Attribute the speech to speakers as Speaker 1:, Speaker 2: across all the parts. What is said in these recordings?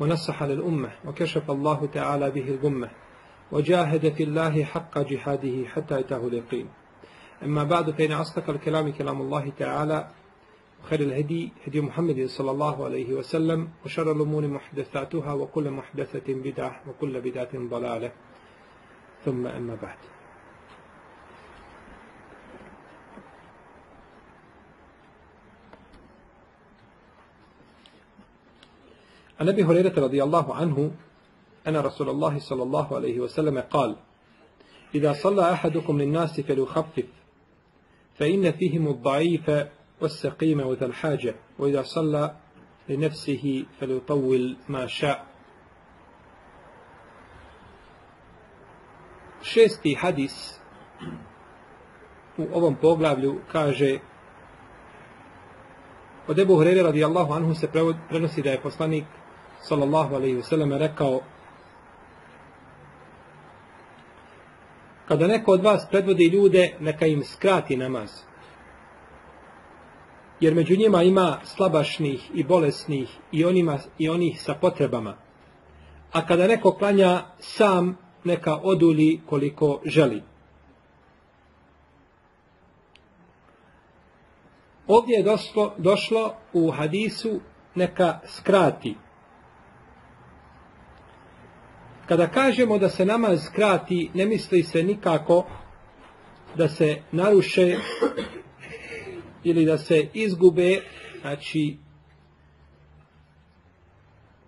Speaker 1: ونصح للأمة وكشف الله تعالى به الغمة وجاهد في الله حق جهاده حتى أتاه اليقين. أما بعد فإن أصدق الكلام كلام الله تعالى وخير الهدي هدي محمد صلى الله عليه وسلم وشر الأمور محدثاتها وكل محدثة بدعة وكل بدعة ضلالة. ثم أما بعد. عن أبي هريرة رضي الله عنه أن رسول الله صلى الله عليه وسلم قال إذا صلى أحدكم للناس فليخفف فإن فيهم الضعيف والسقيم وذا الحاجة وإذا صلى لنفسه فليطول ما شاء. Šesti hadis u ovom poglavlju kaže od Ebu Hurere radijallahu anhu se prenosi da je poslanik sallallahu alaihi wasallam rekao kada neko od vas predvodi ljude neka im skrati namaz. Jer među njima ima slabašnih i bolesnih i, onima, i onih sa potrebama. A kada neko klanja sam neka oduli koliko želi. Ovdje je došlo, došlo u hadisu neka skrati Kada kažemo da se namaz skrati, ne misli se nikako da se naruše ili da se izgube, znači,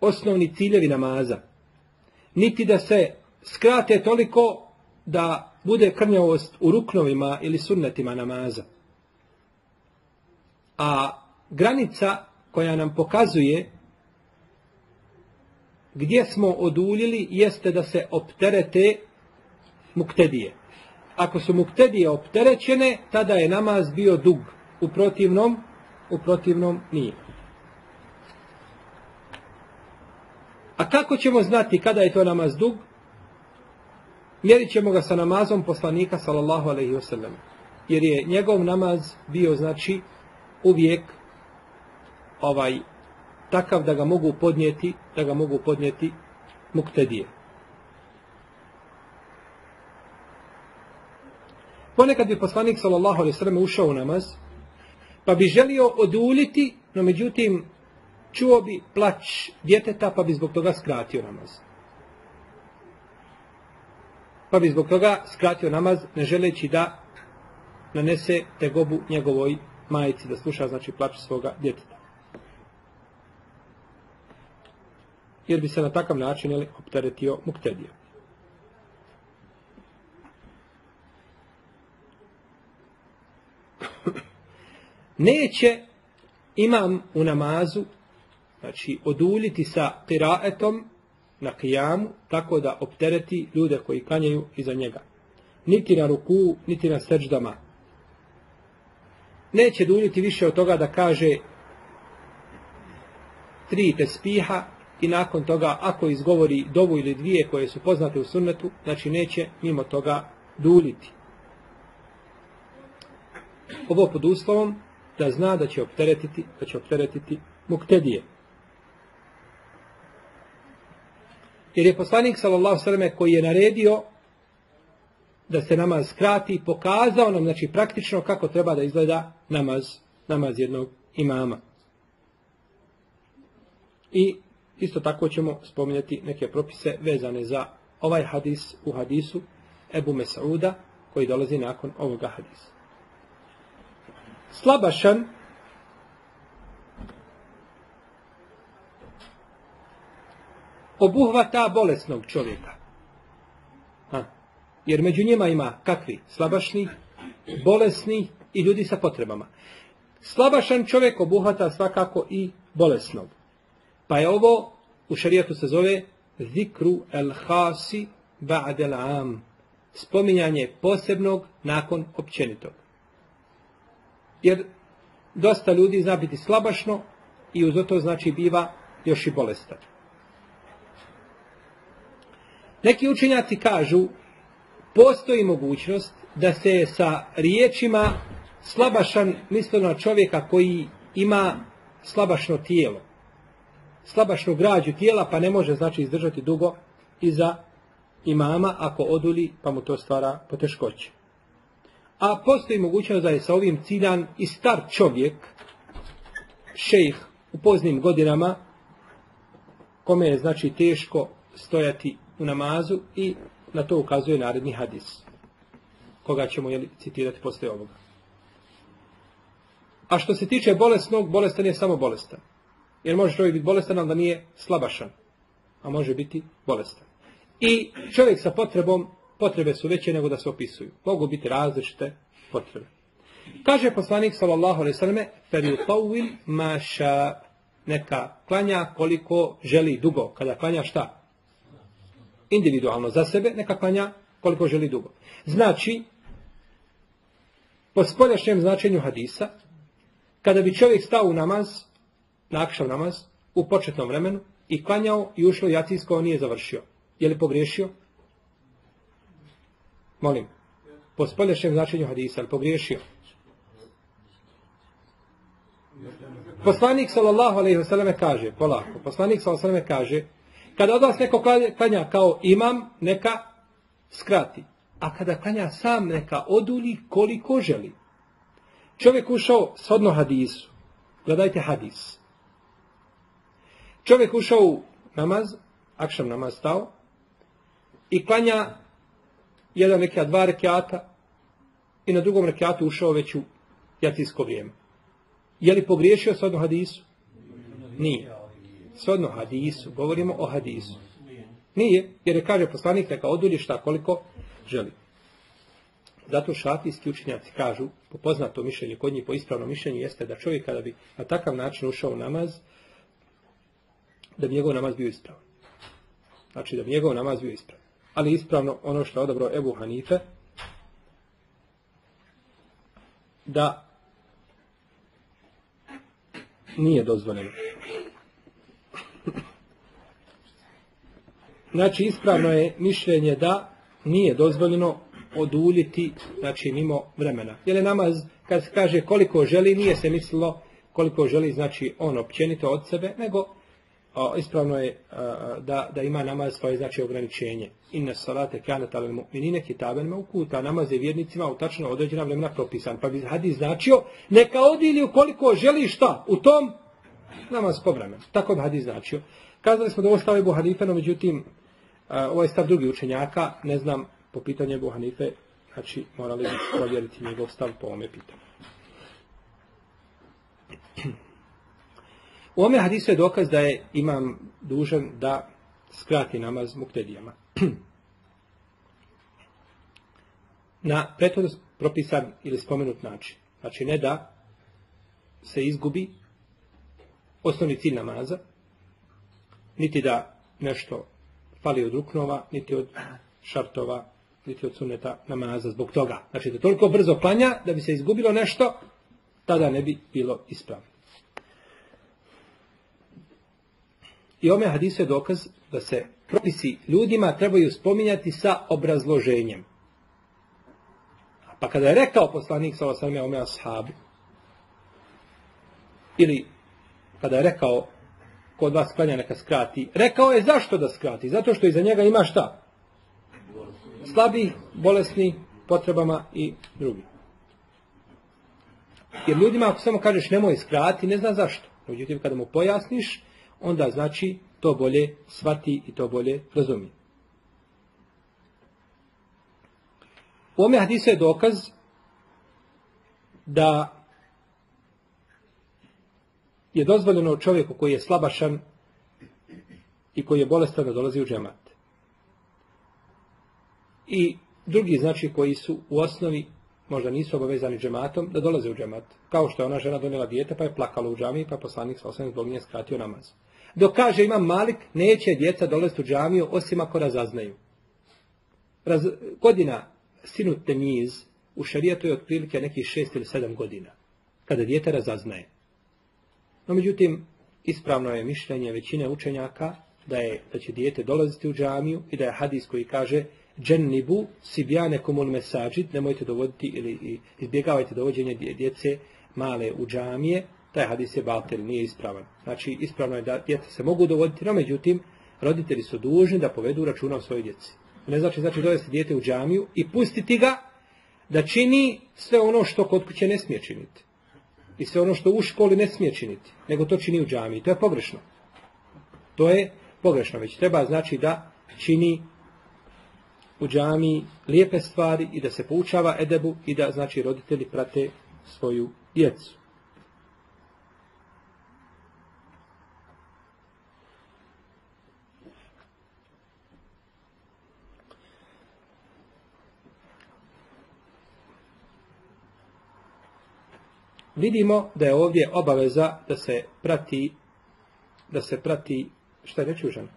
Speaker 1: osnovni ciljevi namaza. Niti da se skrate toliko da bude krnjavost u ruknovima ili sunnetima namaza. A granica koja nam pokazuje gdje smo oduljili jeste da se opterete muktedije. Ako su muktedije opterećene, tada je namaz bio dug. U protivnom, u protivnom nije. A kako ćemo znati kada je to namaz dug? Mjerit ćemo ga sa namazom poslanika sallallahu alaihi wasallam. Jer je njegov namaz bio znači uvijek ovaj takav da ga mogu podnijeti, da ga mogu podnijeti muktedije. Ponekad bi poslanik sallallahu alejhi ve ušao u namaz, pa bi želio oduljiti, no međutim čuo bi plać djeteta, pa bi zbog toga skratio namaz. Pa bi zbog toga skratio namaz, ne želeći da nanese tegobu njegovoj majici, da sluša znači plać svoga djeteta. Jer bi se na takav način jeli, opteretio muktedija. Neće imam u namazu, znači oduljiti sa kiraetom na kijamu, tako da optereti ljude koji kanjaju iza njega. Niti na ruku, niti na srđdama. Neće duljiti više od toga da kaže tri tespiha i nakon toga ako izgovori dovu ili dvije koje su poznate u sunnetu, znači neće mimo toga duljiti. Ovo pod uslovom da zna da će opteretiti, da će opteretiti muktedije. Jer je poslanik sallallahu sallam koji je naredio da se namaz skrati, pokazao nam znači praktično kako treba da izgleda namaz, namaz jednog imama. I Isto tako ćemo spominjati neke propise vezane za ovaj hadis u hadisu Ebu Mesauda koji dolazi nakon ovoga hadisa. Slabašan obuhvata bolesnog čovjeka. Ha. Jer među njima ima kakvi? Slabašni, bolesni i ljudi sa potrebama. Slabašan čovjek obuhvata svakako i bolesnog. Pa je ovo u šarijatu se zove zikru el hasi ba'del am. Spominjanje posebnog nakon općenitog. Jer dosta ljudi zna biti slabašno i uz to znači biva još i bolestan. Neki učenjaci kažu postoji mogućnost da se sa riječima slabašan misli na čovjeka koji ima slabašno tijelo. Slabašnu građu tijela pa ne može znači izdržati dugo iza imama ako oduli pa mu to stvara poteškoće. A postoji mogućnost da je sa ovim ciljan i star čovjek, šejh u poznim godinama, kome je znači teško stojati u namazu i na to ukazuje naredni hadis. Koga ćemo jeli, citirati posle ovoga. A što se tiče bolesnog, bolestan je samo bolestan. Jer može čovjek biti bolestan, ali da nije slabašan. A može biti bolestan. I čovjek sa potrebom, potrebe su veće nego da se opisuju. Mogu biti različite potrebe. Kaže poslanik sallallahu alejhi ve selleme: "Feriqawil maša neka klanja koliko želi dugo." Kada klanja šta? Individualno za sebe, neka klanja koliko želi dugo. Znači, po spoljašnjem značenju hadisa, kada bi čovjek stao u namaz, nakšav namaz, u početnom vremenu, i klanjao i ušlo jacijsko, on nije završio. Je li pogriješio? Molim. Po spoljašnjem značenju hadisa, ali pogriješio? Poslanik sallallahu alejhi ve kaže, polako, poslanik sallallahu alejhi kaže, kada od vas neko klanja kao imam, neka skrati. A kada klanja sam, neka oduli koliko želi. Čovjek ušao shodno hadisu. Gledajte hadis. Čovjek ušao u namaz, akšam namaz stao, i klanja jedan rekia, dva rekiata, i na drugom rekiatu ušao već u jacijsko vrijeme. Je li pogriješio shodno hadisu? Nije. Shodno hadisu. Govorimo o hadisu. Nije, jer je kaže poslanik neka odulji šta koliko želi. Zato šafijski učenjaci kažu, po poznatom mišljenju, kod njih po ispravnom mišljenju, jeste da čovjek kada bi na takav način ušao u namaz, da bi njegov namaz bio ispravan. Znači da bi njegov namaz bio ispravan. Ali ispravno ono što je odabro Ebu Hanife, da nije dozvoljeno. Znači, ispravno je mišljenje da nije dozvoljeno oduljiti, znači, mimo vremena. Jer je namaz, kad se kaže koliko želi, nije se mislilo koliko želi, znači, on općenito od sebe, nego ispravno je da, da ima namaz svoje, znači, ograničenje. Inna salate kanat al mu'minine kitaben maukuta. Namaz je vjernicima u tačno određena vremena propisan. Pa bi hadis značio, neka odilju koliko želi šta u tom namaz po vremenu. Tako bi hadis značio. Kazali smo da ovo stav Ebu Hanife, no međutim, ovo je stav drugi učenjaka, ne znam po pitanju Ebu Hanife, znači morali bi provjeriti njegov stav po ovome pitanju. U ome hadisu je dokaz da je imam dužan da skrati namaz muktedijama. Na prethodno propisan ili spomenut način. Znači ne da se izgubi osnovni cilj namaza, niti da nešto fali od ruknova, niti od šartova, niti od suneta namaza zbog toga. Znači da toliko brzo klanja da bi se izgubilo nešto, tada ne bi bilo ispravno. I ome hadisu je dokaz da se propisi ljudima trebaju spominjati sa obrazloženjem. Pa kada je rekao poslanik sa osam ome ashabi, ili kada je rekao kod vas klanja neka skrati, rekao je zašto da skrati? Zato što iza njega ima šta? Slabi, bolesni, potrebama i drugi. Jer ljudima ako samo kažeš nemoj skrati, ne zna zašto. Međutim, kada mu pojasniš, onda znači to bolje svati i to bolje razumije. U ome je dokaz da je dozvoljeno čovjeku koji je slabašan i koji je bolestan da dolazi u džemat. I drugi znači koji su u osnovi možda nisu obavezani džematom da dolaze u džemat. Kao što je ona žena donijela dijete pa je plakala u džami pa je poslanik sa osam zbog nje skratio namaz. Dok kaže imam Malik, neće djeca dolaziti u džamiju osim ako razaznaju. Raz, godina sinut temiz u šarijetu je otprilike nekih šest ili sedam godina. Kada djete razaznaje. No međutim, ispravno je mišljenje većine učenjaka da je da će dijete dolaziti u džamiju i da je hadis koji kaže džennibu sibjane komul mesađid, nemojte dovoditi ili izbjegavajte dovođenje djece male u džamije, taj hadis je batel, nije ispravan. Znači, ispravno je da djeca se mogu dovoditi, no međutim, roditelji su dužni da povedu računa o svojoj djeci. Ne znači, znači dovesti dijete u džamiju i pustiti ga da čini sve ono što kod kuće ne smije činiti. I sve ono što u školi ne smije činiti, nego to čini u džamiji. To je pogrešno. To je pogrešno, već treba znači da čini u džamiji lijepe stvari i da se poučava edebu i da znači roditelji prate svoju djecu. Vidimo da je ovdje obaveza da se prati da se prati šta je reći užan?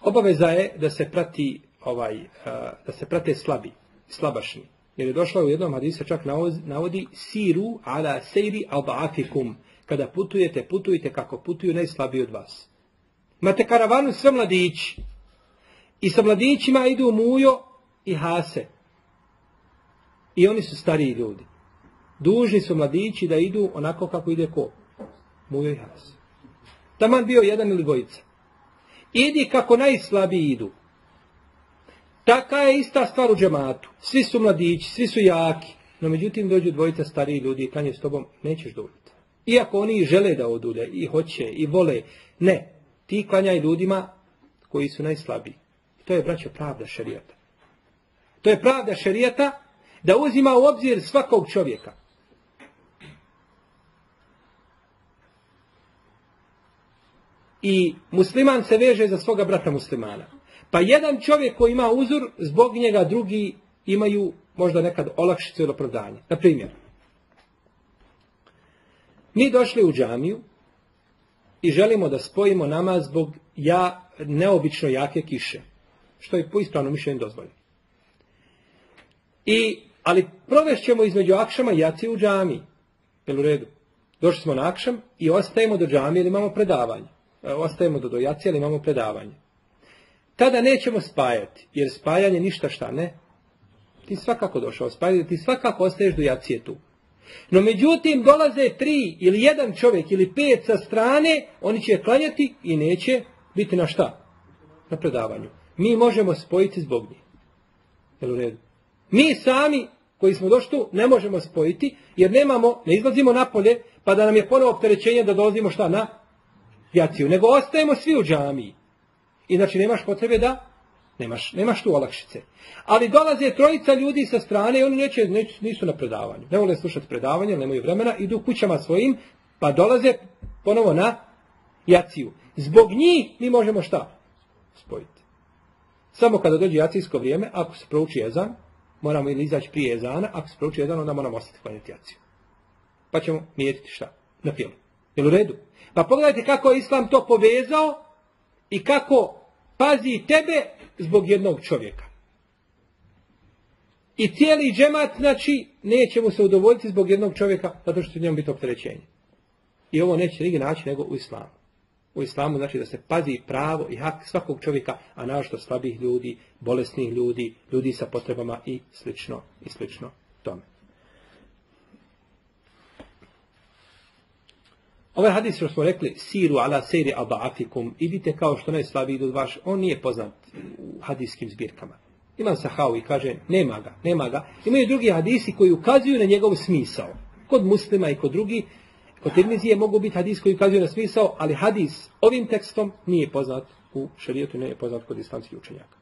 Speaker 1: Obaveza je da se prati ovaj da se prate slabi, slabašni. Jer je došlo u jednom hadisu čak navodi siru ala sejri alba'afikum. Kada putujete, putujte kako putuju najslabiji od vas. Imate karavanu sve mladići. I sa mladićima idu Mujo i Hase. I oni su stariji ljudi. Dužni su mladići da idu onako kako ide ko? Mujo i Hase. Taman bio jedan ili dvojica. Idi kako najslabiji idu. Taka je ista stvar u džematu. Svi su mladići, svi su jaki. No međutim dođu dvojica stariji ljudi i kanje s tobom nećeš dovoljiti. Iako oni žele da odulje i hoće i vole. Ne. Ti klanjaj ljudima koji su najslabiji. To je, braćo, pravda šarijata. To je pravda šarijata da uzima u obzir svakog čovjeka. I musliman se veže za svoga brata muslimana. Pa jedan čovjek koji ima uzor, zbog njega drugi imaju možda nekad olakšicu ili opravdanje. Na primjer, mi došli u džamiju i želimo da spojimo namaz zbog ja neobično jake kiše što je po ispravnom mišljenju dozvoljeno. I, ali provešćemo između akšama i jaci u džami. Jel u redu? Došli smo na akšam i ostajemo do džami ili imamo predavanje. E, ostajemo do dojaci ili imamo predavanje. Tada nećemo spajati, jer spajanje ništa šta ne. Ti svakako došao spajati, ti svakako ostaješ do jacije tu. No međutim, dolaze tri ili jedan čovjek ili pet sa strane, oni će klanjati i neće biti na šta? Na predavanju mi možemo spojiti zbog njih. Jel u redu? Mi sami koji smo došli tu ne možemo spojiti jer nemamo, ne izlazimo napolje pa da nam je ponovo opterećenje da dolazimo šta na jaciju. Nego ostajemo svi u džamiji. I znači nemaš potrebe da nemaš, nemaš tu olakšice. Ali dolaze trojica ljudi sa strane i oni neće, neće, nisu na predavanju. Ne vole slušati predavanje, nemaju vremena, idu kućama svojim pa dolaze ponovo na jaciju. Zbog njih mi možemo šta? Spojiti. Samo kada dođe jacijsko vrijeme, ako se prouči jezan, moramo ili izaći prije jezana, ako se prouči jezan, onda moramo ostati klanjati jaciju. Pa ćemo mijetiti šta? Na film. Jel u redu? Pa pogledajte kako je Islam to povezao i kako pazi tebe zbog jednog čovjeka. I cijeli džemat, znači, neće mu se udovoljiti zbog jednog čovjeka, zato što će njemu biti opterećenje. I ovo neće nigdje naći nego u islamu u islamu znači da se pazi pravo i hak svakog čovjeka, a našto slabih ljudi, bolesnih ljudi, ljudi sa potrebama i slično i slično tome. Ovaj hadis što smo rekli, siru ala sejri aba'afikum, idite kao što najslabiji idu vaš, on nije poznat u hadijskim zbirkama. Imam sahau i kaže, nema ga, nema ga. Imaju drugi hadisi koji ukazuju na njegov smisao. Kod muslima i kod drugih, Kod Tirmizije mogu biti hadis koji ukazuje na smisao, ali hadis ovim tekstom nije poznat u šarijetu, nije poznat kod islamskih učenjaka.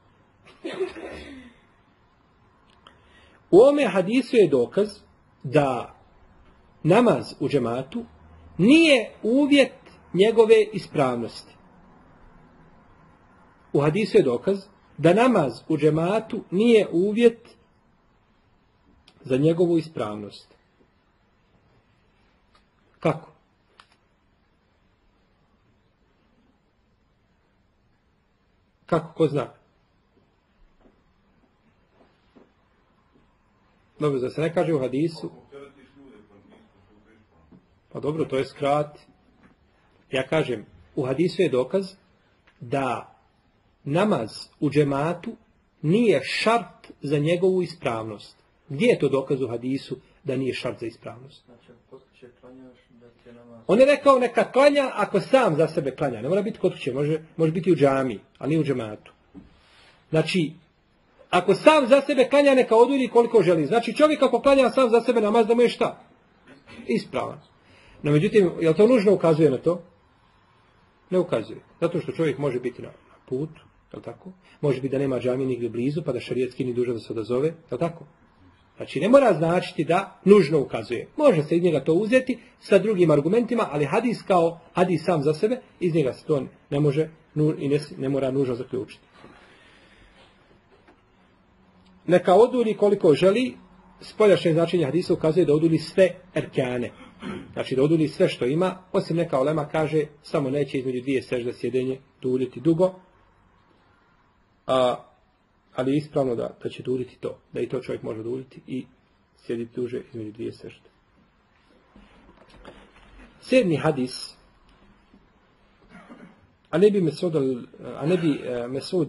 Speaker 1: U ome hadisu je dokaz da namaz u džematu nije uvjet njegove ispravnosti. U hadisu je dokaz da namaz u džematu nije uvjet za njegovu ispravnost. Kako? Kako, ko zna? Dobro, da se ne kaže u hadisu. Pa dobro, to je skrat. Ja kažem, u hadisu je dokaz da namaz u džematu nije šart za njegovu ispravnost. Gdje je to dokaz u hadisu da nije šart za ispravnost? On je rekao neka klanja ako sam za sebe klanja. Ne mora biti kod kuće, može, može biti u džami, ali nije u džematu. Znači, ako sam za sebe klanja, neka odulji koliko želi. Znači, čovjek ako klanja sam za sebe namaz, da mu je šta? Ispravan. No, međutim, je to nužno ukazuje na to? Ne ukazuje. Zato što čovjek može biti na, putu, je tako? Može biti da nema džami nigdje blizu, pa da šarijetski ni duža da se odazove, je tako? Znači, ne mora značiti da nužno ukazuje. Može se iz njega to uzeti sa drugim argumentima, ali hadis kao hadis sam za sebe, iz njega se to ne može i ne, ne mora nužno zaključiti. Neka oduli koliko želi, spoljašnje značenje hadisa ukazuje da oduli sve erkane. Znači da oduli sve što ima, osim neka olema kaže, samo neće između dvije sežde sjedenje duljiti dugo, a, ali je ispravno da, da će duljiti to, da i to čovjek može duljiti i sjediti duže između dvije sežde. Sedmi hadis, a ne bi Mesud, a ne bi Mesud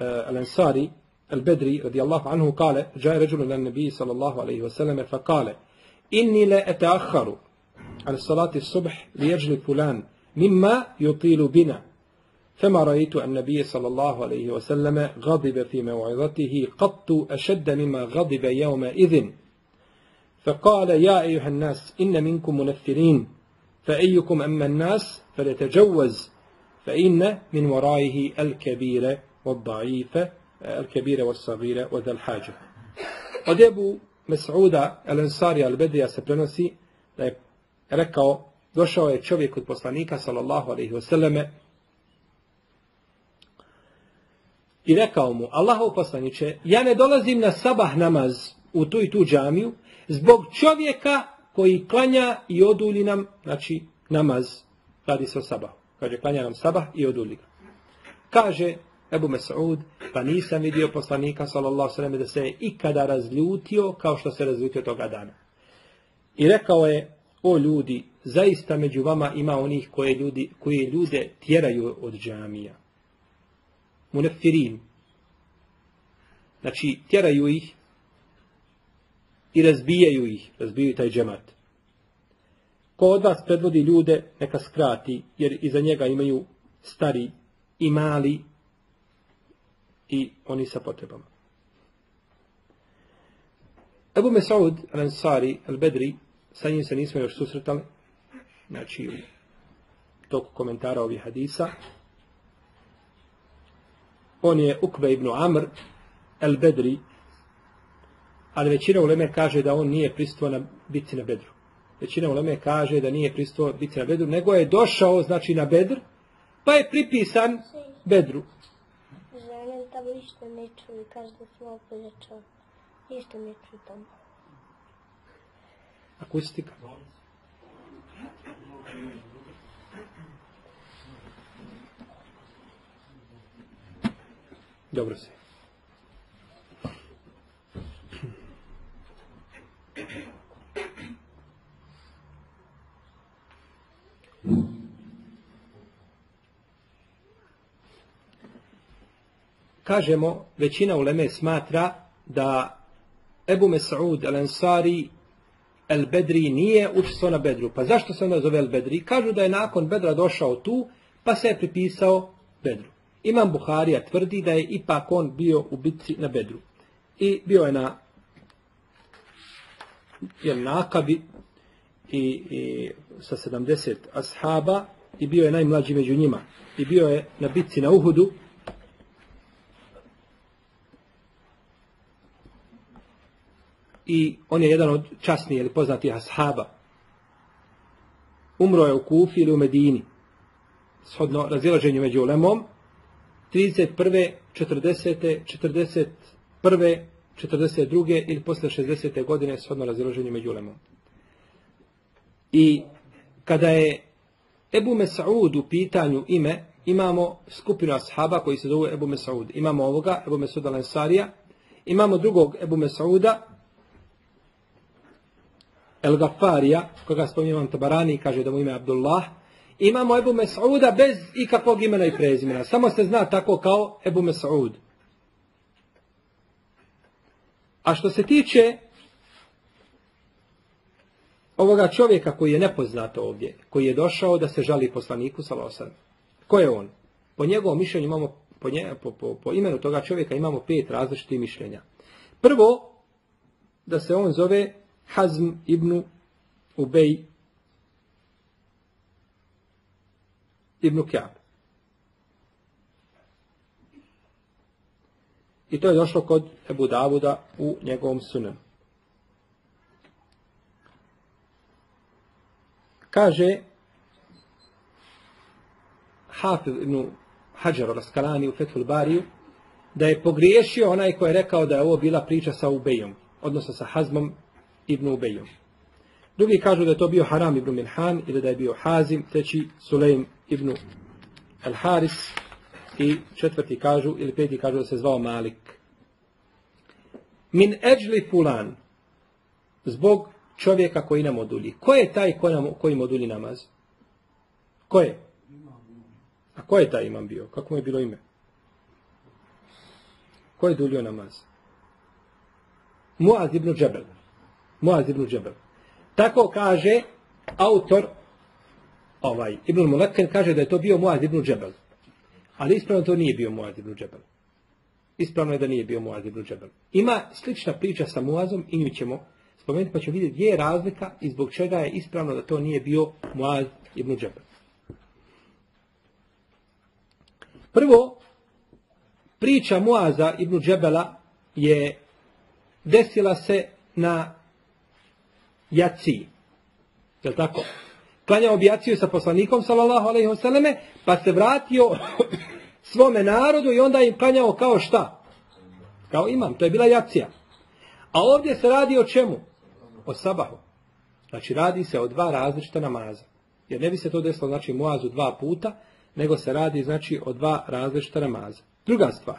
Speaker 1: al-Ansari, البدري رضي الله عنه قال جاء رجل إلى النبي صلى الله عليه وسلم فقال إني لا أتأخر عن الصلاة الصبح ليجل فلان مما يطيل بنا فما رأيت النبي صلى الله عليه وسلم غضب في موعظته قط أشد مما غضب يومئذ. فقال يا أيها الناس إن منكم منفرين فأيكم أما الناس فليتجوز فإن من ورائه الكبير والضعيف الكبيرة والصغيرة وذا الحاجة. od Ebu Mes'uda al-Ansari al-Bedrija se prenosi da je rekao, došao je čovjek i rekao mu, Allahov poslaniće, ja ne dolazim na sabah namaz u tu i tu džamiju zbog čovjeka koji klanja i oduli nam, znači namaz, radi se o sabahu. Kaže, klanja nam sabah i oduli ga. Kaže, Ebu Mes'ud, pa nisam vidio poslanika sallallahu sallam da se je ikada razljutio kao što se razljutio toga dana. I rekao je, o ljudi, zaista među vama ima onih koje, ljudi, koje ljude tjeraju od džamija. Munefirin. Znači, tjeraju ih i razbijaju ih, razbijaju taj džemat. Ko od vas predvodi ljude, neka skrati, jer iza njega imaju stari i mali i oni sa potrebama. Ebu Mesaud al-Ansari al-Bedri, sa njim se nismo još susretali, znači u toku komentara ovih hadisa. On je Ukbe ibn Amr al-Bedri, ali većina uleme kaže da on nije pristuo na biti na Bedru. Većina uleme kaže da nije pristuo biti na Bedru, nego je došao, znači, na Bedr, pa je pripisan Bedru
Speaker 2: tamo ništa ne čuju, kaže da pojačao. Ništa ne čuju tamo.
Speaker 1: Akustika. Dobro se. kažemo, većina uleme smatra da Ebu Mes'ud al-Ansari al-Bedri nije učestvo na Bedru. Pa zašto se onda zove al-Bedri? Kažu da je nakon Bedra došao tu, pa se je pripisao Bedru. Imam Buharija tvrdi da je ipak on bio u bitci na Bedru. I bio je na je nakabi i, i sa 70 ashaba i bio je najmlađi među njima. I bio je na bitci na Uhudu i on je jedan od časnijih ili poznatih ashaba. Umro je u Kufi ili u Medini. Shodno razilaženju među ulemom. 31. 40. 41. 42. ili posle 60. godine shodno razilaženju među ulemom. I kada je Ebu Mesaud u pitanju ime, imamo skupinu ashaba koji se zove Ebu Mesaud. Imamo ovoga, Ebu Mesaud al-Ansarija, imamo drugog Ebu Mesauda, El Gafarija, koga spominjam Tabarani, kaže da mu ime Abdullah, imamo Ebu Mesauda bez ikakvog imena i prezimena. Samo se zna tako kao Ebu Mesaud. A što se tiče ovoga čovjeka koji je nepoznat ovdje, koji je došao da se žali poslaniku Salosan. Ko je on? Po njegovom mišljenju imamo, po, nje, po, po, po imenu toga čovjeka imamo pet različitih mišljenja. Prvo, da se on zove Hazm ibn Ubej ibn Kjab. I to je došlo kod Ebu Davuda u njegovom sunenu. Kaže Hafiz ibn Hajar al-Askalani u Fethul Bariju da je pogriješio onaj ko je rekao da je ovo bila priča sa Ubejom, odnosno sa Hazmom ibn Ubejom. Drugi kažu da je to bio Haram ibn Minhan ili da je bio Hazim, treći Sulejm ibn al-Haris i četvrti kažu ili peti kažu da se zvao Malik. Min eđli fulan zbog čovjeka koji nam odulji. Ko je taj ko nam, koji odulji namaz? Ko je? A ko je taj imam bio? Kako mu je bilo ime? Ko je duljio namaz? Muaz ibn Džebel. Muaz ibn Džebel. Tako kaže autor ovaj, Ibn Mulekken kaže da je to bio Muaz ibn Džebel. Ali ispravno to nije bio Muaz ibn Džebel. Ispravno je da nije bio Muaz ibn Džebel. Ima slična priča sa Muazom i nju ćemo spomenuti pa ćemo vidjeti gdje je razlika i zbog čega je ispravno da to nije bio Muaz ibn Džebel. Prvo, priča Muaza ibn Džebela je desila se na jaciji. Je tako? Klanjao bi jaciju sa poslanikom, sallallahu alaihi wasallame, pa se vratio svome narodu i onda im klanjao kao šta? Kao imam, to je bila jacija. A ovdje se radi o čemu? O sabahu. Znači radi se o dva različita namaza. Jer ne bi se to desilo znači Muazu dva puta, nego se radi znači o dva različita namaza. Druga stvar.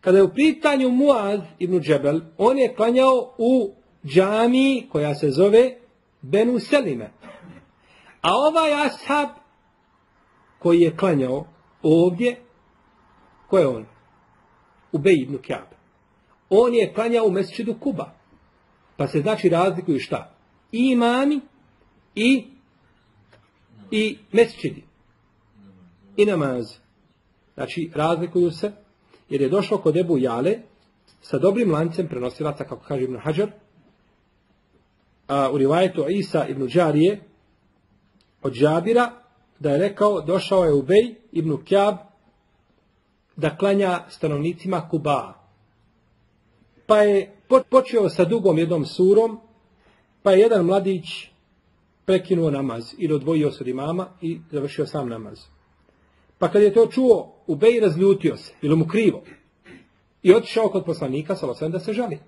Speaker 1: Kada je u pitanju Muaz ibn Džebel, on je klanjao u džamiji koja se zove Benu Selime. A ovaj ashab koji je klanjao ovdje, ko je on? Ubej ibn Kjab. On je klanjao u mesčidu Kuba. Pa se znači razlikuju šta? I imami i, i mesčidi. I namaz. Znači razlikuju se jer je došlo kod Ebu Jale sa dobrim lancem prenosilaca, kako kaže Ibn Hajar, a, u rivajetu Isa ibn Đarije od Džabira, da je rekao, došao je Ubej ibn Kjab da klanja stanovnicima Kuba. Pa je počeo sa dugom jednom surom, pa je jedan mladić prekinuo namaz ili odvojio se od imama i završio sam namaz. Pa kad je to čuo, Ubej razljutio se, bilo mu krivo. I otišao kod poslanika, salosem, da se žali.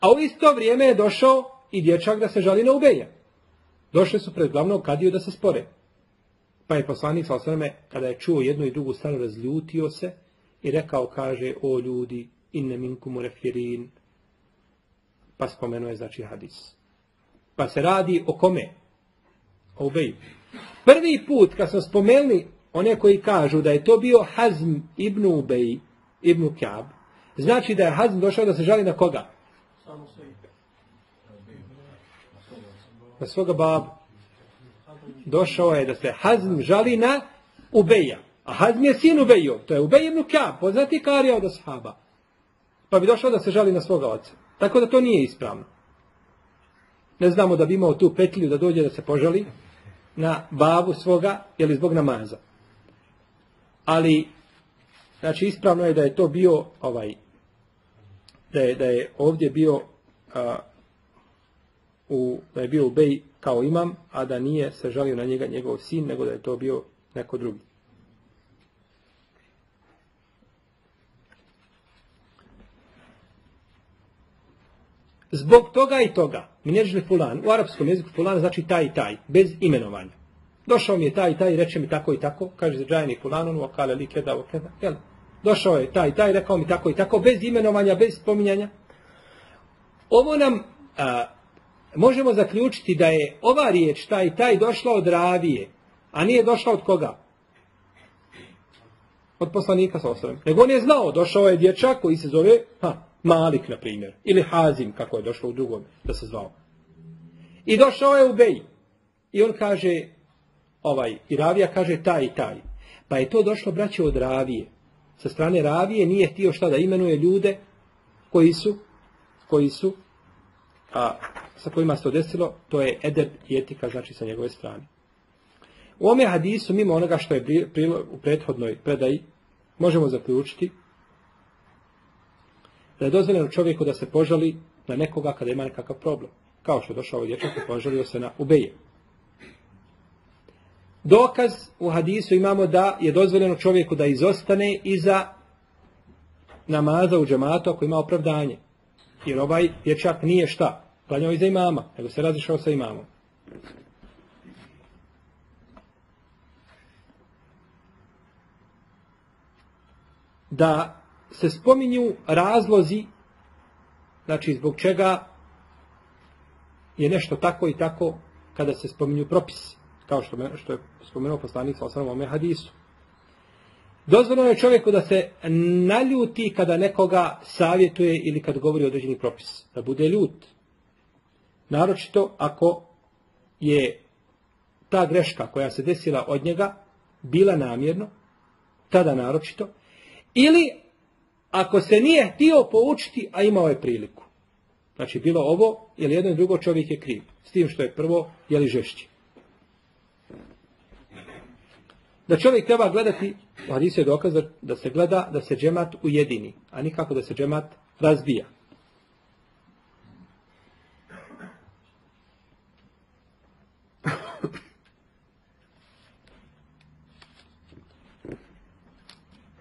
Speaker 1: A u isto vrijeme je došao i dječak da se žali na Ubeja. Došli su pred glavnog kadiju da se spore. Pa je poslanik salosem, kada je čuo jednu i drugu stranu, razljutio se i rekao, kaže, o ljudi, inne minkumu refirin. Pa spomenuo je znači hadis. Pa se radi o kome? O Ubeju. Prvi put kad smo spomenuli one koji kažu da je to bio Hazm ibn Ubej, ibn Kjab, znači da je Hazm došao da se žali na koga? Na svoga babu. Došao je da se Hazm žali na Ubeja. A Hazm je sin Ubejo. To je Ubej ibn Kjab, poznati karija od ashaba. Pa bi došao da se žali na svoga oca. Tako da to nije ispravno. Ne znamo da bi imao tu petlju da dođe da se požali na babu svoga ili zbog namaza. Ali, znači ispravno je da je to bio ovaj, da je, da je ovdje bio u, da je bio u Bej kao imam, a da nije se žalio na njega njegov sin, nego da je to bio neko drugi. zbog toga i toga, mi neđeli fulan, u arapskom jeziku fulan znači taj i taj, bez imenovanja. Došao mi je taj i taj, reče mi tako i tako, kaže džajni fulanon, okale li keda, okeda, jel? Došao je taj i taj, rekao mi tako i tako, bez imenovanja, bez spominjanja. Ovo nam a, možemo zaključiti da je ova riječ, taj taj, došla od ravije, a nije došla od koga? Od poslanika sa osvrame. Nego on je znao, došao je dječak koji se zove ha, Malik, na primjer, ili Hazim, kako je došlo u drugom da se zvao. I došao je u Bej. I on kaže, ovaj, i Ravija kaže taj taj. Pa je to došlo, braće, od Ravije. Sa strane Ravije nije htio šta da imenuje ljude koji su, koji su, a, sa kojima se to desilo, to je edeb i etika, znači sa njegove strane. U ome hadisu, mimo onoga što je u prethodnoj predaji, možemo zaključiti da je dozvoljeno čovjeku da se požali na nekoga kada ima nekakav problem. Kao što je došao ovaj dječak i požalio se na ubeje. Dokaz u hadisu imamo da je dozvoljeno čovjeku da izostane iza namaza u džematu ako ima opravdanje. Jer ovaj dječak nije šta? Klanjao iza imama, nego se razišao sa imamom. Da se spominju razlozi, znači zbog čega je nešto tako i tako kada se spominju propisi, kao što, što je spomenuo poslanik sa osnovom hadisu. Dozvoljeno je čovjeku da se naljuti kada nekoga savjetuje ili kad govori određeni propis. Da bude ljut. Naročito ako je ta greška koja se desila od njega bila namjerno, tada naročito, ili ako se nije htio poučiti, a imao je priliku. Znači, bilo ovo, ili jedno i drugo čovjek je kriv. S tim što je prvo, je li žešći. Da čovjek treba gledati, u hadisu je dokaz da se gleda da se džemat ujedini, a nikako da se džemat razbija.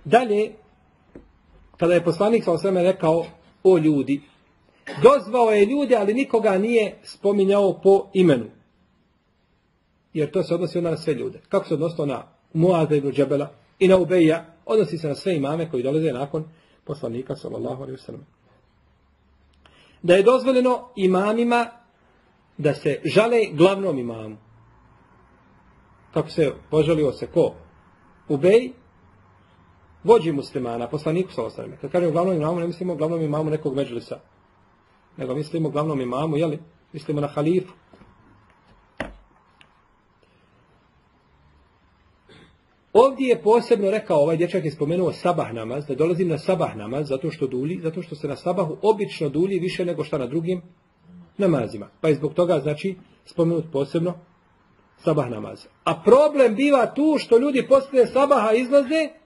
Speaker 1: Dalje, kada je poslanik sa osvrame rekao o ljudi, dozvao je ljude, ali nikoga nije spominjao po imenu. Jer to se odnosi na sve ljude. Kako se odnosilo na Muazda ibn Džebela i na Ubeja, odnosi se na sve imame koji dolaze nakon poslanika sallallahu alaihi wasallam. Da je dozvoljeno imamima da se žale glavnom imamu. Kako se požalio se ko? Ubej vođi muslimana, poslaniku sa osrame. Kad kažemo glavnom imamu, ne mislimo glavnom imamu nekog međlisa. Nego mislimo glavnom imamu, jeli? Mislimo na halifu. Ovdje je posebno rekao, ovaj dječak je spomenuo sabah namaz, da dolazim na sabah namaz zato što dulji, zato što se na sabahu obično dulji više nego što na drugim namazima. Pa je zbog toga, znači, spomenut posebno sabah namaz. A problem biva tu što ljudi poslije sabaha izlaze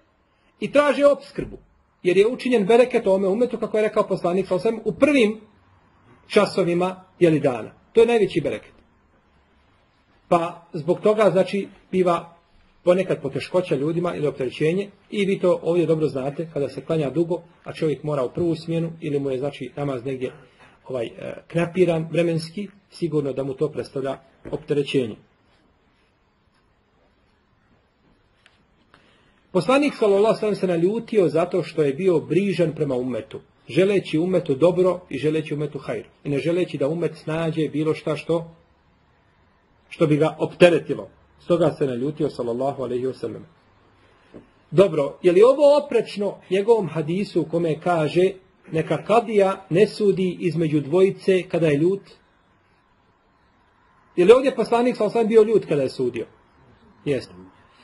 Speaker 1: i traže obskrbu. Jer je učinjen bereket ome umetu, kako je rekao poslanik sa osam, u prvim časovima jeli dana. To je najveći bereket. Pa zbog toga, znači, biva ponekad poteškoća ljudima ili opterećenje i vi to ovdje dobro znate kada se klanja dugo, a čovjek mora u prvu smjenu ili mu je znači namaz negdje ovaj e, knapiran vremenski, sigurno da mu to predstavlja opterećenje. Poslanik sallallahu se naljutio zato što je bio brižan prema umetu, želeći umetu dobro i želeći umetu hajr. I ne želeći da umet snađe bilo šta što što bi ga opteretilo. Stoga se naljutio sallallahu alejhi ve sellem. Dobro, je li ovo oprečno njegovom hadisu u kome kaže neka kadija ne sudi između dvojice kada je ljut? Je li ovdje poslanik sallallahu bio ljut kada je sudio? Jeste.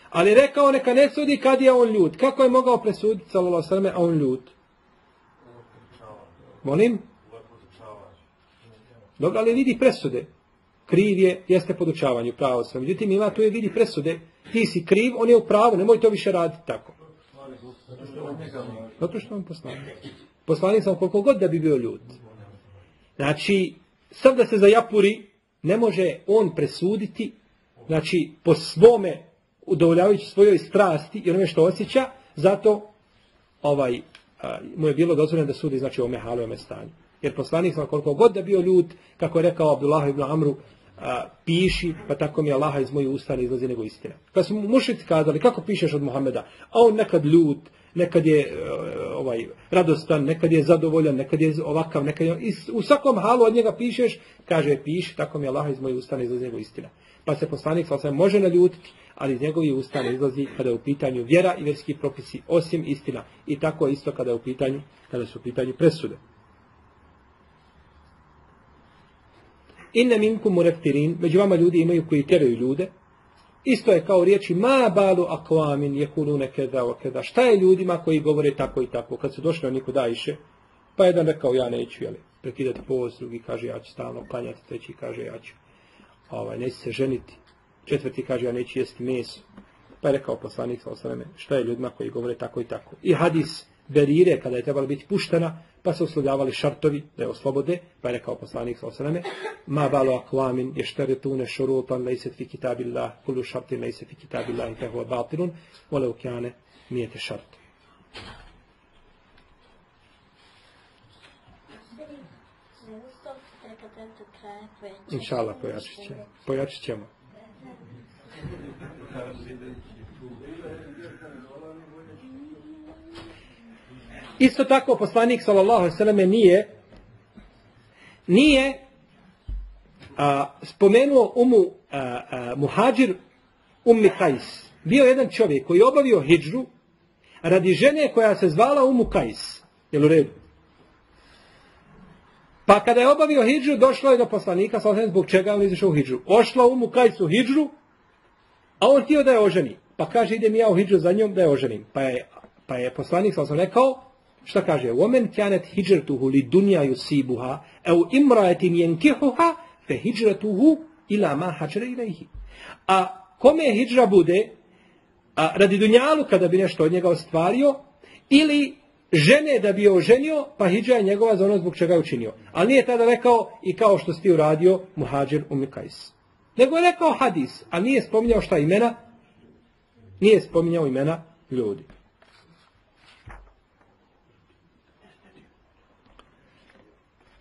Speaker 1: Ali rekao neka ne sudi kad je on ljut. Kako je mogao presuditi sallallahu alejhi a on ljut? Molim? Dobro, ali vidi presude. Kriv je, jeste podučavanju, pravo sam. Međutim, ima tu je vidi presude. Ti si kriv, on je u pravu, nemoj to više raditi tako. Zato što on poslanik. Poslanik sam koliko god da bi bio ljut. Znači, sad da se zajapuri, ne može on presuditi, znači, po svome udovoljavajući svojoj strasti i onome što osjeća, zato ovaj, mu je bilo dozvoljeno da sudi znači o mehalu i ome stanju. Jer poslanik sam koliko god da bio ljut, kako je rekao Abdullah ibn Amru, a, piši, pa tako mi Allaha iz mojih usta ne izlazi nego istina. Kad su mu mušici kazali, kako pišeš od Muhameda? A on nekad ljut, nekad je e, ovaj radostan, nekad je zadovoljan, nekad je ovakav, nekad je, i u svakom halu od njega pišeš, kaže piši, tako mi Allaha iz mojih usta ne izlazi nego istina. Pa se poslanik sa može naljutiti, ali iz njegovih usta ne izlazi kada je u pitanju vjera i vjerski propisi, osim istina. I tako isto kada je u pitanju, kada su u pitanju presude. Inne minkum murektirin, među vama ljudi imaju koji tjeraju ljude, isto je kao riječi ma balu akvamin jekulune keda o keda. Šta je ljudima koji govore tako i tako? Kad su došli na niko dajše, pa jedan rekao ja neću, jeli, prekidati post, drugi kaže ja ću stalno klanjati, treći kaže ja ću, ovaj, neću se ženiti, četvrti kaže ja neću jesti meso. Pa je rekao poslanik sa osaleme, šta je ljudima koji govore tako i tako. I hadis Berire, kada je trebalo biti puštena, pa se uslovljavali šartovi da je oslobode, pa je rekao poslanik sa osaleme, ma balo akvamin je šteretune šurutan lejset fi kitabillah, kulu šartin lejset fi kitabillah i fehu batilun, vole ukjane nijete šart. Inša Allah, pojačit ćemo. Pojačit ćemo. Isto tako poslanik sallallahu alejhi nije nije a, spomenuo umu a, a, muhađir ummi Kajs. Bio jedan čovjek koji je obavio hidžru radi žene koja se zvala umu Kajs. Jel u redu? Pa kada je obavio hidžru, došlo je do poslanika, sa zbog čega on izišao u hidžru. Ošla umu Kajs u hidžru, a on htio da je oženi. Pa kaže, idem ja u hidžru za njom da je oženim. Pa je, pa je poslanik, sa rekao, Šta kaže? Omen kanet hijratuhu li dunja yusibuha au imraetin yankihuha fe hijratuhu ila ma hađre ilaihi. A kome hijra bude a, radi dunjalu kada bi nešto od njega ostvario ili žene da bi je oženio, pa hijra je njegova za ono zbog čega je učinio. Ali nije tada rekao i kao što si ti uradio muhađir umikajs. Nego je rekao hadis, a nije spominjao šta imena, nije spominjao imena ljudi.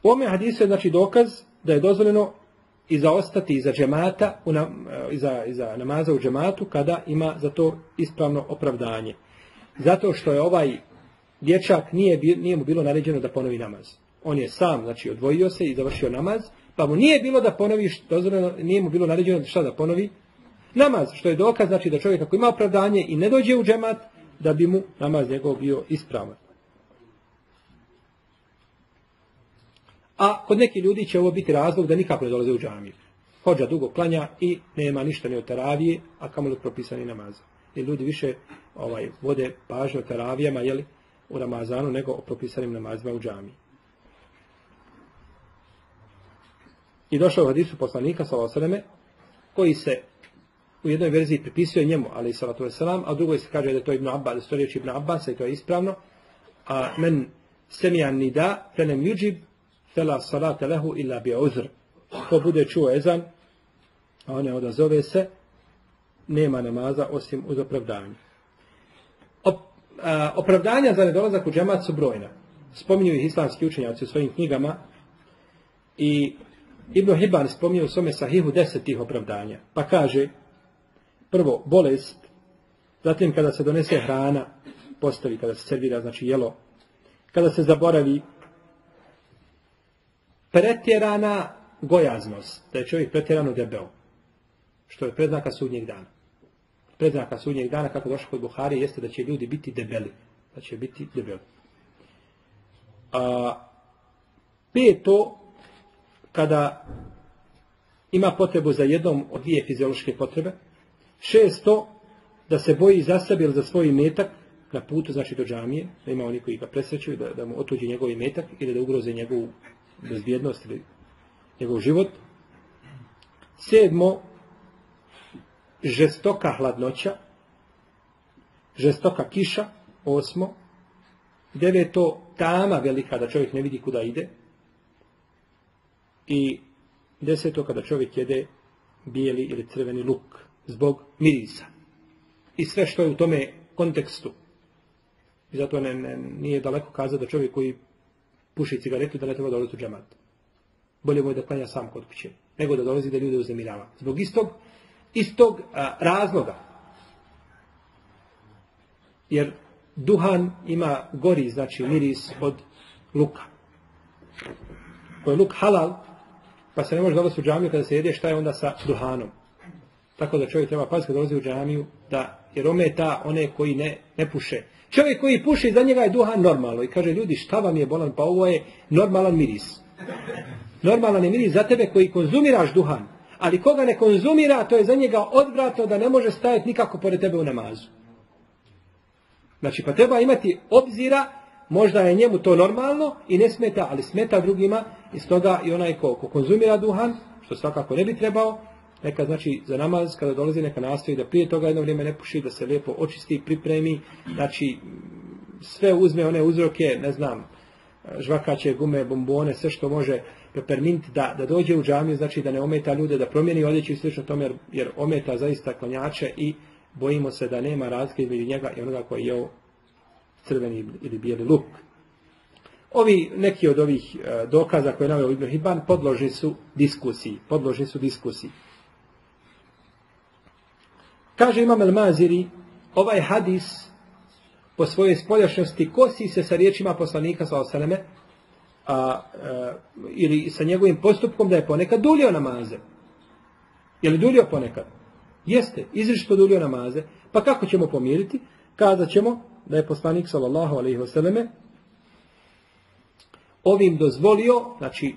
Speaker 1: U ome hadisu je znači dokaz da je dozvoljeno i zaostati iza džemata, u nam, e, iza, iza namaza u džematu, kada ima za to ispravno opravdanje. Zato što je ovaj dječak, nije, nije mu bilo naređeno da ponovi namaz. On je sam, znači, odvojio se i završio namaz, pa mu nije bilo da ponovi, dozvoljeno, nije mu bilo naređeno šta da ponovi namaz, što je dokaz, znači da čovjek ako ima opravdanje i ne dođe u džemat, da bi mu namaz njegov bio ispravan. A kod nekih ljudi će ovo biti razlog da nikako ne dolaze u džamiju. Hođa dugo klanja i nema ništa ni od teravije, a kamo li propisani namaza. Jer ljudi više ovaj, vode pažnje o teravijama jeli, u Ramazanu nego o propisanim namazima u džamiji. I došao u hadisu poslanika sa Osaleme, koji se u jednoj verziji pripisuje njemu, ali salatu wasalam, a u drugoj se kaže da je to Ibn Abbas, da je to riječ Ibn Abbas, i to je ispravno. A men semijan nida, fenem juđib, fela salate lehu illa bi uzr. Ko bude čuo ezan, a one odazove se, nema namaza osim uz opravdanje. Opravdanja za nedolazak u džemat su brojna. Spominju ih islamski učenjaci u svojim knjigama i Ibn Hibban spominju u svome sahihu deset tih opravdanja. Pa kaže, prvo, bolest, zatim kada se donese hrana, postavi, kada se servira, znači jelo, kada se zaboravi, pretjerana gojaznost, da je čovjek pretjerano debel, što je predznaka sudnjeg dana. Predznaka sudnjeg dana, kako došlo kod Buhari, jeste da će ljudi biti debeli. Da će biti debeli. A, peto, kada ima potrebu za jednom od dvije fiziološke potrebe. Šesto, da se boji za sebe ili za svoj metak na putu, znači do džamije, da ima oni koji ga presrećuju, da, da mu otuđi njegov metak ili da ugroze njegovu bezbjednost ili njegov život. Sedmo, žestoka hladnoća, žestoka kiša, osmo, deveto, tama velika da čovjek ne vidi kuda ide i deseto kada čovjek jede bijeli ili crveni luk zbog mirisa. I sve što je u tome kontekstu. I zato ne, ne, nije daleko kazati da čovjek koji puši cigaretu da ne treba dolaziti u džemat. Bolje mu je da klanja sam kod kuće, nego da dolazi da ljude uzemirava. Zbog istog, istog a, razloga. Jer duhan ima gori, znači miris od luka. Ko je luk halal, pa se ne može dolaziti u džamiju kada se jede, šta je onda sa duhanom? Tako da čovjek treba paziti kada dolazi u džamiju, da, jer ometa one koji ne, ne puše. Čovjek koji puši, za njega je duhan normalno. I kaže, ljudi, šta vam je bolan? Pa ovo je normalan miris. Normalan je miris za tebe koji konzumiraš duhan. Ali koga ne konzumira, to je za njega odvratno da ne može stajati nikako pored tebe u namazu. Znači, pa treba imati obzira, možda je njemu to normalno i ne smeta, ali smeta drugima. I stoga i onaj ko, ko konzumira duhan, što svakako ne bi trebao, neka znači za namaz kada dolazi neka nastoji da prije toga jedno vrijeme ne puši da se lijepo očisti pripremi znači sve uzme one uzroke ne znam žvakaće gume bombone sve što može pepermint da, da dođe u džamiju znači da ne ometa ljude da promijeni odjeću i slično tome jer, jer ometa zaista klanjače i bojimo se da nema razlike između njega i onoga koji je jeo crveni ili bijeli luk Ovi, neki od ovih e, dokaza koje je naveo Ibn Hibban podložni su diskusiji. Podložni su diskusiji. Kaže Imam El Maziri, ovaj hadis po svojoj spoljašnosti kosi se sa riječima poslanika sa osaleme, a, a, e, ili sa njegovim postupkom da je ponekad dulio namaze. Je li dulio ponekad? Jeste, izričito dulio namaze. Pa kako ćemo pomiriti? Kada ćemo da je poslanik sallallahu alaihi wasallame ovim dozvolio, znači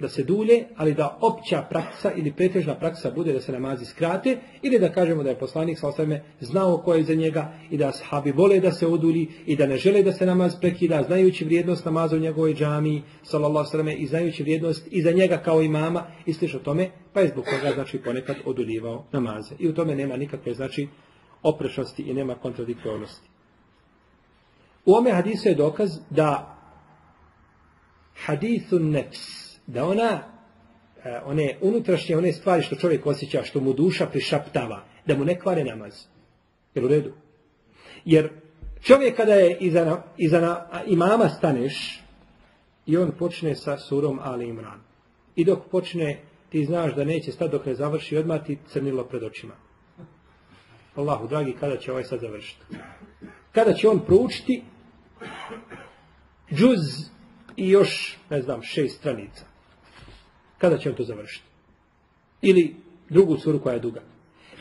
Speaker 1: da se dulje, ali da opća praksa ili pretežna praksa bude da se namazi skrate ili da kažemo da je poslanik sa znao ko je za njega i da sahabi vole da se oduli i da ne žele da se namaz prekida znajući vrijednost namaza u njegovoj džami sallallahu sallam i znajući vrijednost i za njega kao imama i slično tome pa je zbog toga znači ponekad oduljivao namaze i u tome nema nikakve znači oprešnosti i nema kontradiktornosti. U ome hadisu je dokaz da hadithun nefs da ona e, one unutrašnje one stvari što čovjek osjeća, što mu duša prišaptava, da mu ne kvare namaz. Jel u redu? Jer čovjek kada je iza, iza imama staneš i on počne sa surom Ali Imran. I dok počne, ti znaš da neće stati dok ne završi, odmah ti crnilo pred očima. Allahu, dragi, kada će ovaj sad završiti? Kada će on proučiti džuz i još, ne znam, šest stranica. Kada će on to završiti? Ili drugu suru koja je duga.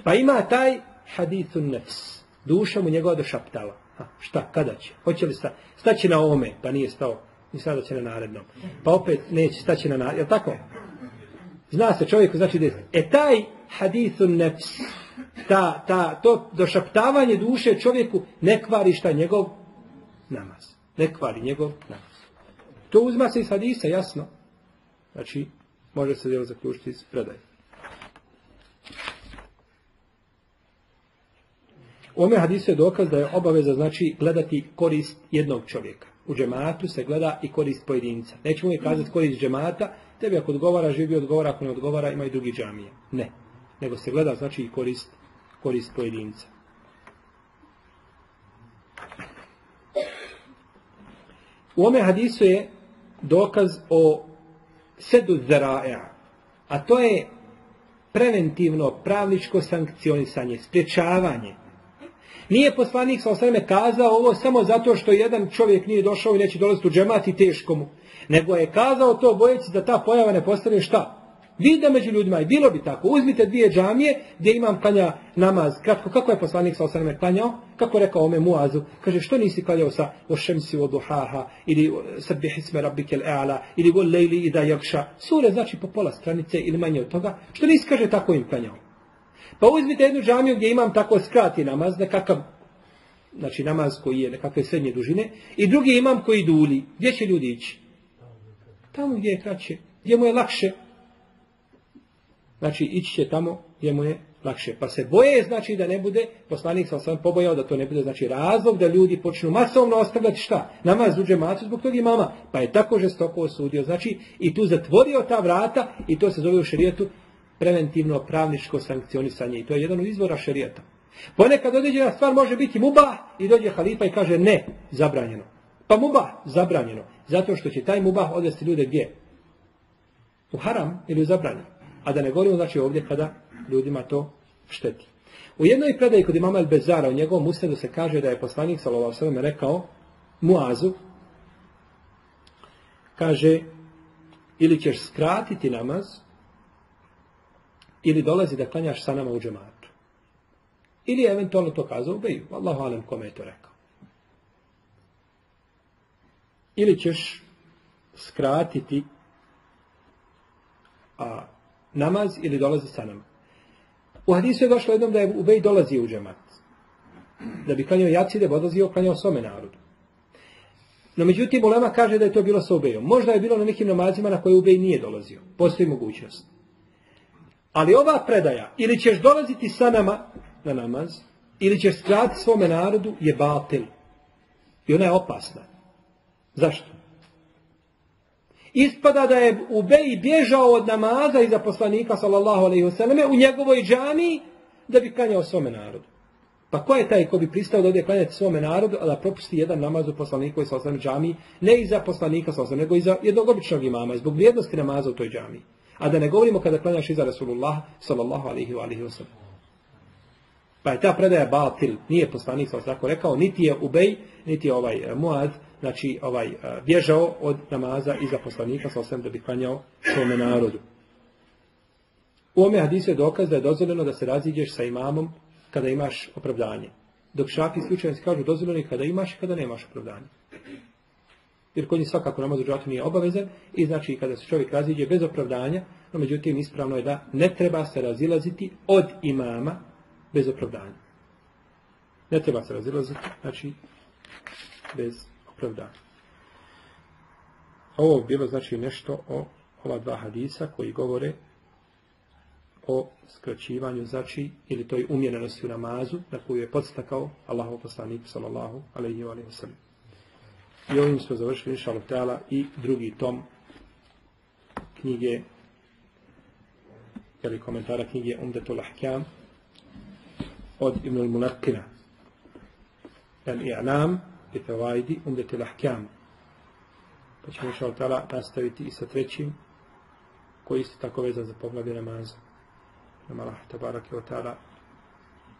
Speaker 1: Pa ima taj hadithun nefs. Duša mu njegova došaptala. Ha, šta, kada će? Hoće li sta? Staće na ome, pa nije stao. Ni sada će na narednom. Pa opet neće, staće na narednom. Je tako? Zna se čovjeku, znači da E taj hadithun nefs, ta, ta, to došaptavanje duše čovjeku ne kvari šta njegov namaz. Ne kvari njegov namaz. To uzma se iz hadisa, jasno. Znači, može se djelo zaključiti iz predaje. U ome hadisu je dokaz da je obaveza znači gledati korist jednog čovjeka. U džematu se gleda i korist pojedinca. Nećemo je kazati korist džemata, tebi ako odgovara, živi odgovara, ako ne odgovara, ima i drugi džamije. Ne. Nego se gleda znači i korist, korist pojedinca. U ome hadisu je dokaz o sedu zaraja, a to je preventivno pravničko sankcionisanje, spriječavanje. Nije poslanik sa osreme kazao ovo samo zato što jedan čovjek nije došao i neće dolaziti u džemat i teško mu. Nego je kazao to bojeći da ta pojava ne postane šta? Vida među ljudima i bilo bi tako. Uzmite dvije džamije gdje imam klanja namaz. Kratko, kako je poslanik sa osaname klanjao? Kako rekao ome muazu? Kaže, što nisi klanjao sa o šemsi o duhaha ili srbi hisme rabbikel e'ala ili o lejli i da jakša? Sure znači po pola stranice ili manje od toga. Što nisi, kaže, tako im klanjao? Pa uzmite jednu džamiju gdje imam tako skrati namaz, nekakav znači namaz koji je nekakve srednje dužine, i drugi imam koji duli. Gdje će ljudi ići? Tamo gdje je kraće, gdje mu je lakše, znači ići će tamo gdje mu je lakše. Pa se boje znači da ne bude, poslanik sam sam pobojao da to ne bude znači razlog da ljudi počnu masovno ostavljati šta? Namaz uđe macu zbog toga mama. Pa je tako žestoko osudio. Znači i tu zatvorio ta vrata i to se zove u šerijetu preventivno pravničko sankcionisanje. I to je jedan od izvora šerijeta. Ponekad određena stvar može biti muba i dođe halifa i kaže ne, zabranjeno. Pa muba, zabranjeno. Zato što će taj mubah odvesti ljude gdje? U haram ili u zabranju. A da ne govorimo znači ovdje kada ljudima to šteti. U jednoj predaji kod imama El-Bezara u njegovom usredu se kaže da je poslanik s.a.v. rekao Muazu kaže ili ćeš skratiti namaz ili dolazi da klanjaš sa nama u džematu. Ili je eventualno to kazao Beju. Allahu alem kome je to rekao. Ili ćeš skratiti a, namaz ili dolazi sa nama. U hadisu je došlo jednom da je Ubej dolazi u džemat. Da bi klanjao jacide, odlazio, klanjao some narodu. No međutim, Ulema kaže da je to bilo sa Ubejom. Možda je bilo na nekim namazima na koje Ubej nije dolazio. Postoji mogućnost. Ali ova predaja, ili ćeš dolaziti sa nama na namaz, ili ćeš skratiti svome narodu, je batel. I ona je opasna. Zašto? Ispada da je Ubej bježao od namaza iza poslanika, sallallahu alaihi u njegovoj džami, da bi klanjao svome narodu. Pa ko je taj ko bi pristao da ode klanjati svome narodu, a da propusti jedan namaz u poslaniku i sallallahu džami, ne iza poslanika sallallahu nego iza jednog običnog imama, zbog vrijednosti namaza u toj džami. A da ne govorimo kada klanjaš iza Rasulullah sallallahu alaihi wa wasallam. Pa je ta predaja batil, nije poslanik sallallahu rekao, niti je Ubej, niti je ovaj Muad, znači ovaj bježao od namaza iza poslanika sallallahu da bi klanjao svome narodu. U ome hadisu je dokaz da je dozvoljeno da se raziđeš sa imamom kada imaš opravdanje. Dok šafi slučajnici kažu dozvoljeno kada imaš i kada nemaš opravdanje. Jer kod njih svakako namaz u džatu nije obavezan i znači kada se čovjek raziđe bez opravdanja, no međutim ispravno je da ne treba se razilaziti od imama bez opravdanja. Ne treba se razilaziti, znači bez opravdanja. Ovo bilo znači nešto o ova dva hadisa koji govore o skraćivanju znači ili toj umjerenosti u namazu na koju je podstakao Allahov poslanik sallallahu alejhi ve sellem. I ovim smo završili inshallah taala i drugi tom knjige ili komentara knjige Umdatul Ahkam od Ibn al-Munakkina al-I'lam i Fawaidi Umdatul Ahkam pa ćemo inshallah taala nastaviti i sa trećim koji isto tako vezan za poglavlje namaza. Nama Allah tabaraki wa ta'ala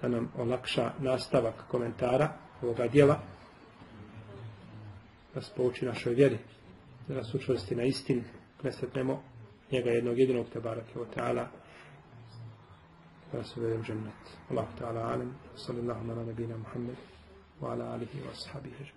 Speaker 1: da nam olakša nastavak komentara ovoga dijela, da nas pouči našoj vjeri, da nas učvrsti na istini, nesretnemo njega jednog jedinog tabaraki wa ta'ala, da nas uvedem džennet. Allah ta'ala alim, sallallahu ala nabina Muhammed, ala alihi wa sahabihi